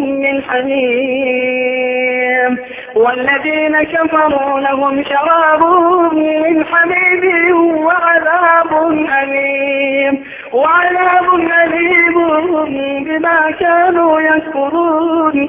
من حميم. والذين كفروا لهم شراب من حميم وعذاب أليم. وعذاب أليم بما كانوا يكفرون.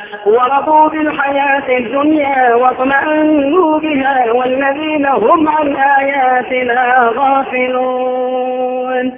ورضوا بالحياة الدنيا واطمأنوا بها والذين هم عن آياتنا غافلون.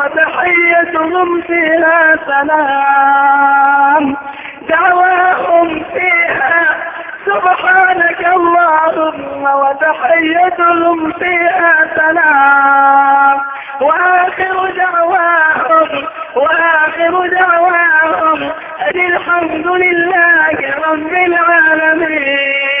وتحيتهم فيها سلام. دعواهم فيها. سبحانك اللهم وتحيتهم فيها سلام. وآخر دعواهم وآخر دعواهم الحمد لله رب العالمين.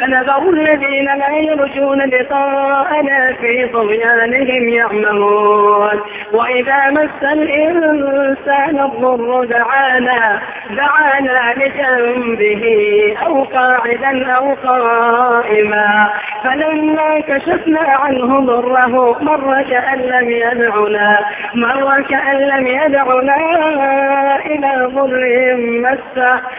فنذر الذين لا يرجون لقاءنا في طغيانهم يعمهون. وإذا مس الإنسان الضر دعانا دعانا لجنبه أو قاعدا أو قائما. فلما كشفنا عنه ضره مر كأن لم يدعنا مر كأن لم يدعنا إلى ضر مسه.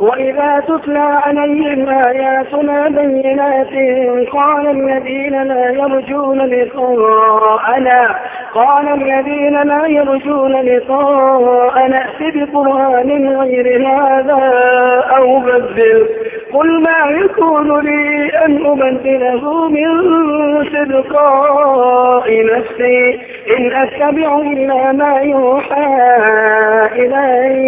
وإذا تتلى عليهم آياتنا بينات قال الذين لا يرجون لقاءنا قال الذين لا يرجون لقاءنا ائت بقرآن غير هذا أو بدل. قل ما يكون لي أن أبدله من تلقاء نفسي إن أتبع إلا ما يوحى إلي.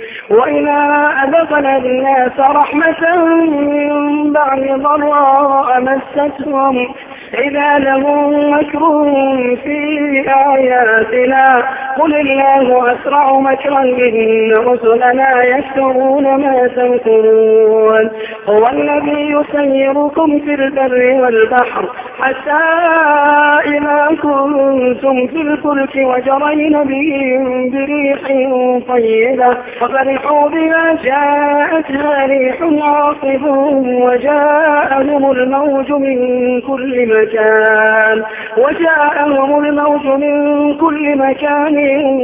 وإذا أذقنا الناس رحمة من بعد ضراء مستهم. إذا لهم مكر في آياتنا قل الله أسرع مكرا إن رسلنا يكترون ما تنكرون. هو الذي يسيركم في البر والبحر حتى إذا كنتم في الفلك وجرين بهم بريح طيبة وفرحوا بما جاءتها ريح عاصف وجاءهم الموج من كل مكان وجاءهم الموج من كل مكان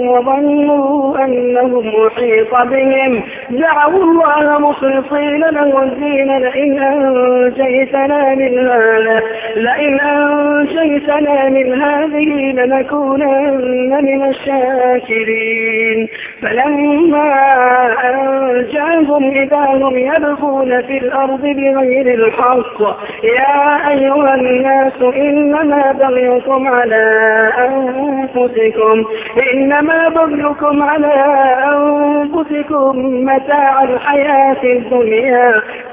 وظنوا أنهم محيط بهم دعوا الله مخلصين له الدين لئن أنجيتنا من هذا لئن أنجيتنا من هذه لنكونن من الشاكرين. فلما أنجاهم إذا هم يبغون في الأرض بغير الحق يا أيها الناس إنما بغيكم على أنفسكم إنما بغيكم على أنفسكم متاع الحياة الدنيا.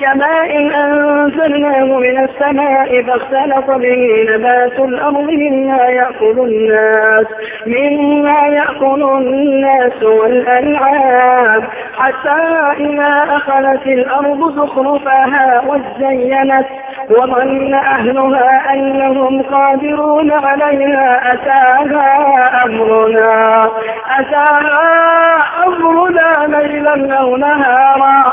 كماء أنزلناه من السماء فاختلط به نبات الأرض مما يأكل الناس مما يأكل الناس والأنعام حتى إذا أخذت الأرض زخرفها وزينت وظن أهلها أنهم قادرون عليها أتاها أمرنا أتاها أمرنا ليلا أو نهارا.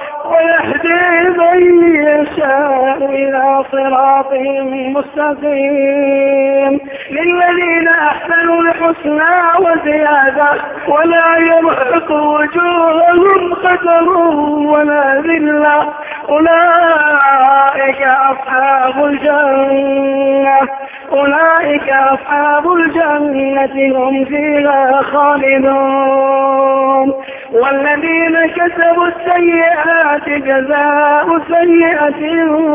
ويهدي من يشاء إلى صراط مستقيم. للذين أحسنوا الحسنى وزيادة ولا يرهق وجوههم قدر ولا ذلة. أولئك أصحاب الجنة. أولئك أصحاب الجنة هم فيها خالدون. والذين كسبوا السيئات جزاء سيئة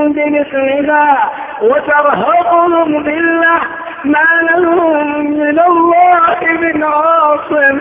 بمثلها وترهقهم بالله ما لهم من الله من عاصم.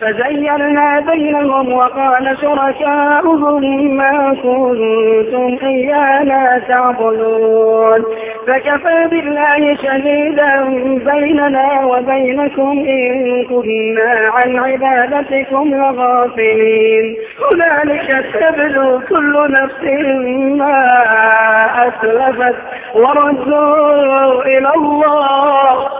فزيرنا بينهم وقال شركاؤهم ما كنتم إيانا تعبدون. فكفى بالله شهيدا بيننا وبينكم إن كنا عن عبادتكم لغافلين. هنالك تبدو كل نفس ما أسلفت وردوا إلى الله.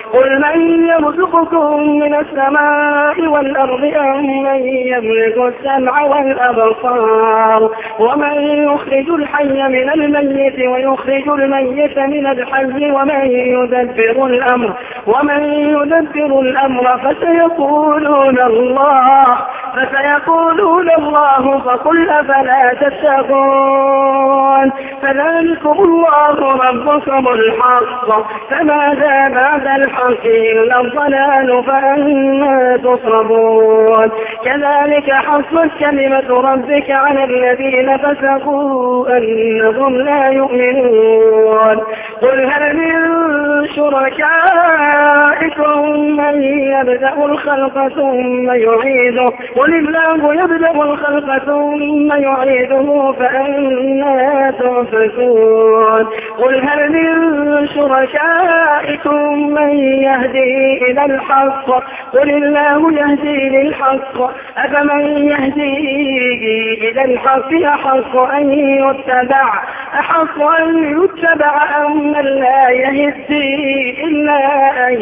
قل من يرزقكم من السماء والأرض أم من يملك السمع والأبصار ومن يخرج الحي من الميت ويخرج الميت من الحي ومن يدبر الأمر ومن يدبر الأمر فسيقولون الله فسيقولون الله فقل أفلا تتقون فذلكم الله ربكم الحق فماذا بعد الحق إلا الضلال فأنا تصرفون. كذلك حصلت كلمة ربك على الذين فسقوا أنهم لا يؤمنون. قل هل من شركائكم من يبدأ الخلق ثم يعيده. قل الله يبدأ الخلق ثم يعيده فأنا تؤفكون قل هل من شركائكم من يهدي إلى الحق؟ قل الله يهدي للحق. أفمن يهدي إلى الحق أحق أن يتبع؟ أحق أن يتبع أم لا يهدي إلا أن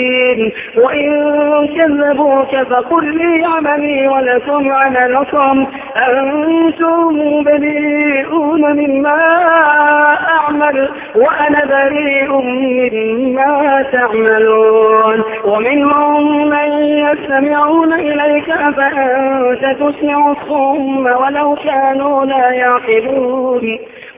وإن كذبوك فقل لي عملي ولكم عملكم. أنتم بريئون مما أعمل وأنا بريء مما تعملون. ومنهم من يستمعون إليك فأنت تسمع الصم ولو كانوا لا يعقلون.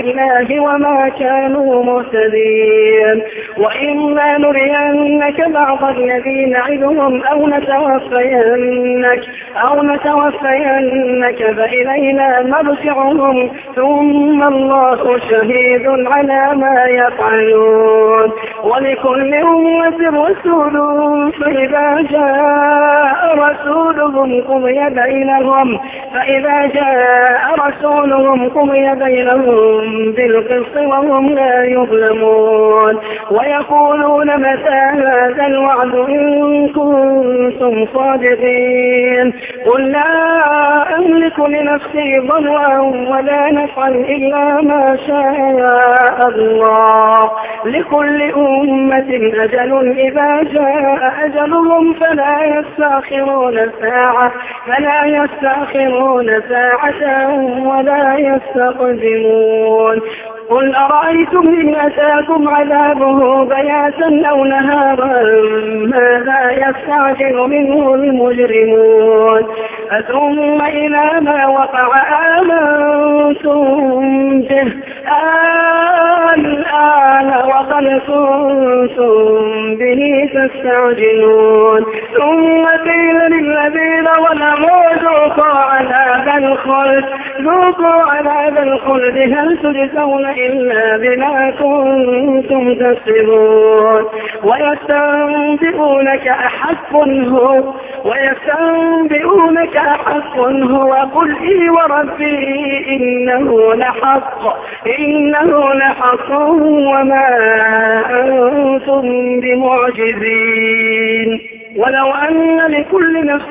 الله وما كانوا مهتدين. وإما نرينك بعض الذي نعدهم أو نتوفينك أو نتوفينك فإلينا مرجعهم ثم الله شهيد على ما يفعلون. ولكل أمة رسول فإذا جاء رسولهم قضي بينهم فإذا جاء رسولهم قضي بينهم بالقسط وهم لا يظلمون. ويقولون متى هذا الوعد إن كنتم صادقين؟ قل لا أملك لنفسي ضرا ولا نفعا إلا ما شاء الله. لكل أمة أجل إذا جاء أجلهم فلا يستأخرون ساعة فلا يستأخرون ساعة ولا يستقدمون. قل أرأيتم إن أتاكم عذابه بياتا أو نهارا؟ ماذا يستعجل منه المجرمون؟ أثم إلى ما وقع آمنتم به. الآن وقد كنتم به تستعجلون. ثم قيل للذين ظلموا ذوقوا عذاب الخلد ذوقوا عذاب الخلد. هل تجزون إلا بما كنتم تكسبون؟ ويستنبئونك أحق هو ويستنبئونك أحق هو. قل إي وربي إنه لحق. إنه لحق وما أنتم بمعجزين. ولو أن لكل نفس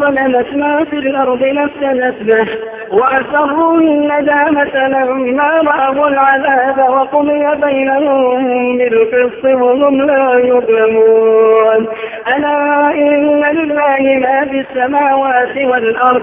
ظلمت ما في الأرض نفسا به وأسروا الندامة لما رأوا العذاب وقضي بينهم بالقسط وهم لا يظلمون. ألا إن لله ما في السماوات والأرض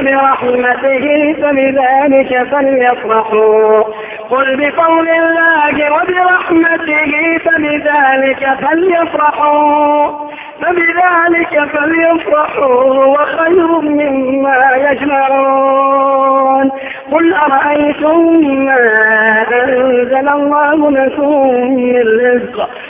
وبرحمته فبذلك فليفرحوا. قل بفضل الله وبرحمته فبذلك فليفرحوا. فبذلك فليفرحوا وخير مما يجمعون. قل أرأيتم ما أنزل الله لكم من رزق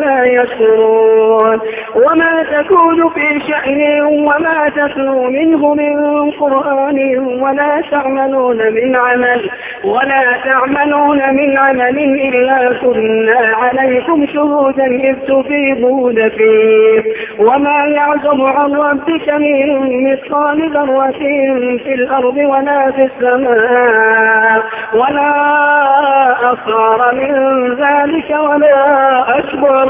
لا يشكرون. وما تكون في شأن وما تتلو منه من قرآن ولا تعملون من عمل ولا تعملون من عمل إلا كنا عليكم شهودا إذ تفيضون فيه. وما يعزم عن ربك من مثقال ذرة في الأرض ولا في السماء ولا أصغر من ذلك ولا أكبر.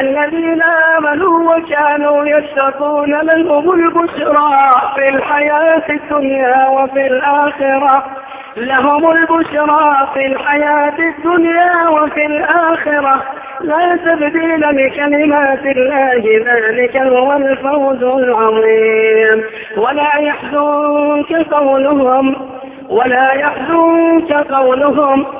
الذين آمنوا وكانوا يتقون لهم البشرى في الحياة الدنيا وفي الآخرة. لهم البشرى في الحياة الدنيا وفي الآخرة. لا تبديل لكلمات الله ذلك هو الفوز العظيم. ولا يحزنك قولهم ولا يحزنك قولهم.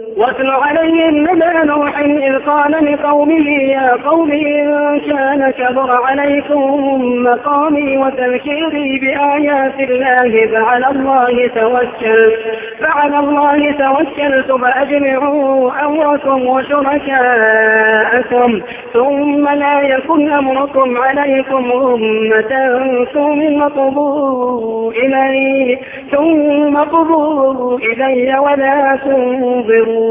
واتل عليهم نبأ نوح إذ قال لقومه يا قوم إن كان كبر عليكم مقامي وتذكيري بآيات الله فعلى الله توكل فعلى الله توكلت فأجمعوا أمركم وشركاءكم ثم لا يكن أمركم عليكم أمة ثم قضوا إلي ثم قضوا إلي ولا تنظروا.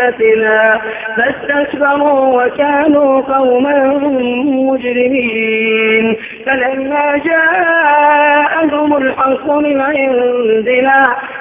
بآياتنا فاستكبروا وكانوا قوما مجرمين فلما جاءهم الحق من عندنا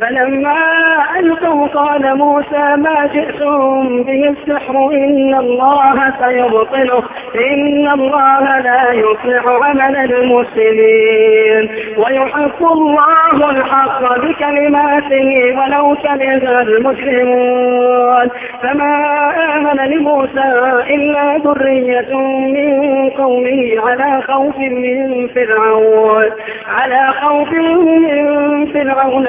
فلما ألقوا قال موسى ما جئتم به السحر إن الله سيبطله إن الله لا يصلح عمل المسلمين. ويحق الله الحق بكلماته ولو كره المجرمون. فما آمن لموسى إلا ذرية من قومه على خوف من فرعون على خوف من فرعون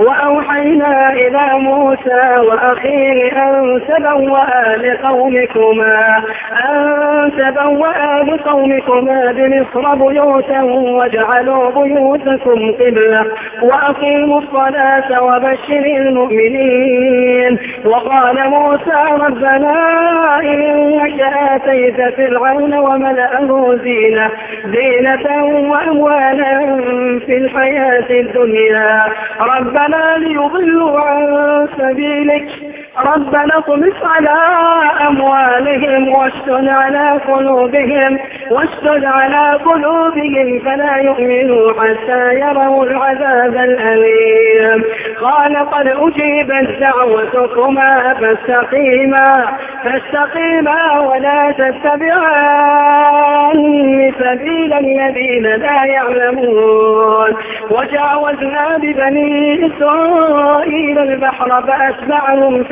وأوحينا إلى موسى وأخيه أن تبوأ لقومكما أن تبوأ لقومكما بمصر بيوتا واجعلوا بيوتكم قبلة وأقيموا الصلاة وبشر المؤمنين. وقال موسى ربنا إنك آتيت فرعون وملأه زينة زينة وأموالا في الحياة الدنيا. ربنا ليضلوا عن سبيلك. ربنا اطمس على أموالهم واشتد على قلوبهم واشتد على قلوبهم فلا يؤمنوا حتى يروا العذاب الأليم. قال قد أجيبت دعوتكما فاستقيما فاستقيما ولا تتبعان سبيل الذين لا يعلمون. وجاوزنا ببني إسرائيل البحر فأتبعهم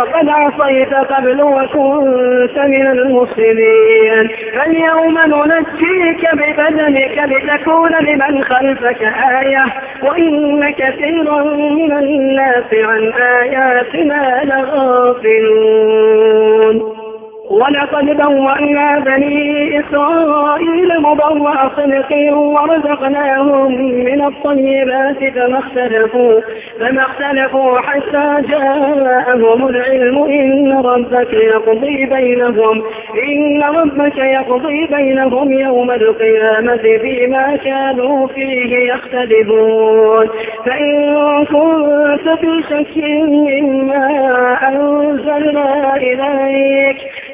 وقد عصيت قبل وكنت من المسلمين فاليوم ننجيك ببدنك لتكون لمن خلفك آية وإن كثيرا من الناس عن آياتنا لغافلون. ولقد بوأنا بني إسرائيل مبوأ صدق ورزقناهم من الطيبات فما اختلفوا فما اختلفوا حتى جاءهم العلم إن ربك يقضي بينهم إن ربك يقضي بينهم يوم القيامة فيما كانوا فيه يختلفون. فإن كنت في شك مما أنزلنا إليك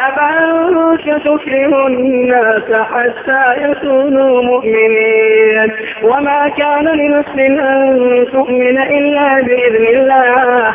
أفأنت تكره الناس حتى يكونوا مؤمنين. وما كان لنفس أن تؤمن إلا بإذن الله.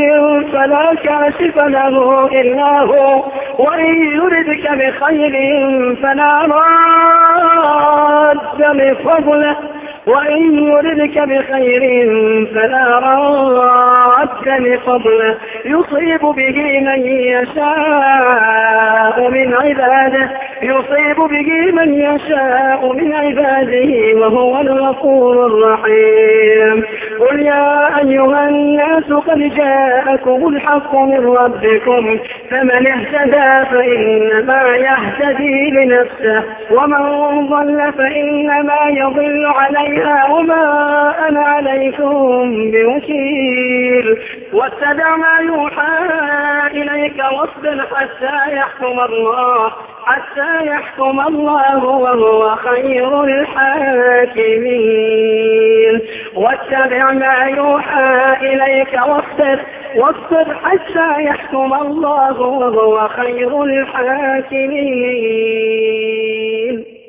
فلا كاشف له إلا هو وإن يردك بخير فلا راد لفضله. وإن يردك بخير فلا راد لفضله يصيب به من يشاء من عباده. يصيب به من يشاء من عباده وهو الغفور الرحيم. قل يا أيها الناس قد جاءكم الحق من ربكم. فمن اهتدى فإنما يهتدي لنفسه. ومن ضل فإنما يضل عليها وما أنا عليكم بوكيل. واتبع ما يوحى إليك واصبر حتى يحكم الله حتى يحكم الله وهو خير الحاكمين. واتبع ما يوحى إليك واصبر واصبر حتى يحكم الله وهو خير الحاكمين.